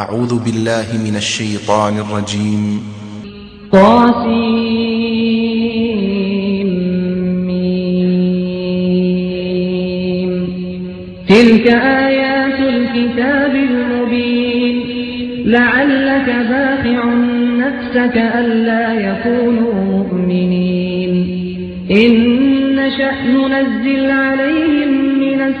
أعوذ بالله من الشيطان الرجيم. طاسيم. تلك آيات الكتاب المبين. لعلك باخع نفسك ألا يكونوا مؤمنين. إن نشأ ننزل عليهم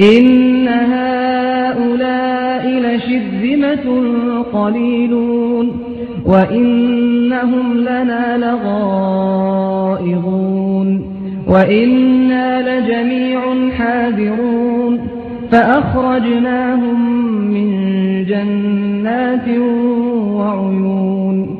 إن هؤلاء لشذمة قليلون وإنهم لنا لغائظون وإنا لجميع حاذرون فأخرجناهم من جنات وعيون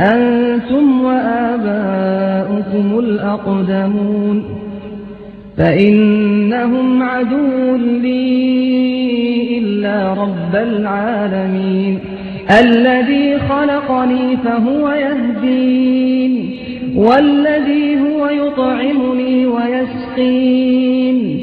أنتم وآباؤكم الأقدمون فإنهم عدو لي إلا رب العالمين. الذي خلقني فهو يهدين والذي هو يطعمني ويسقين.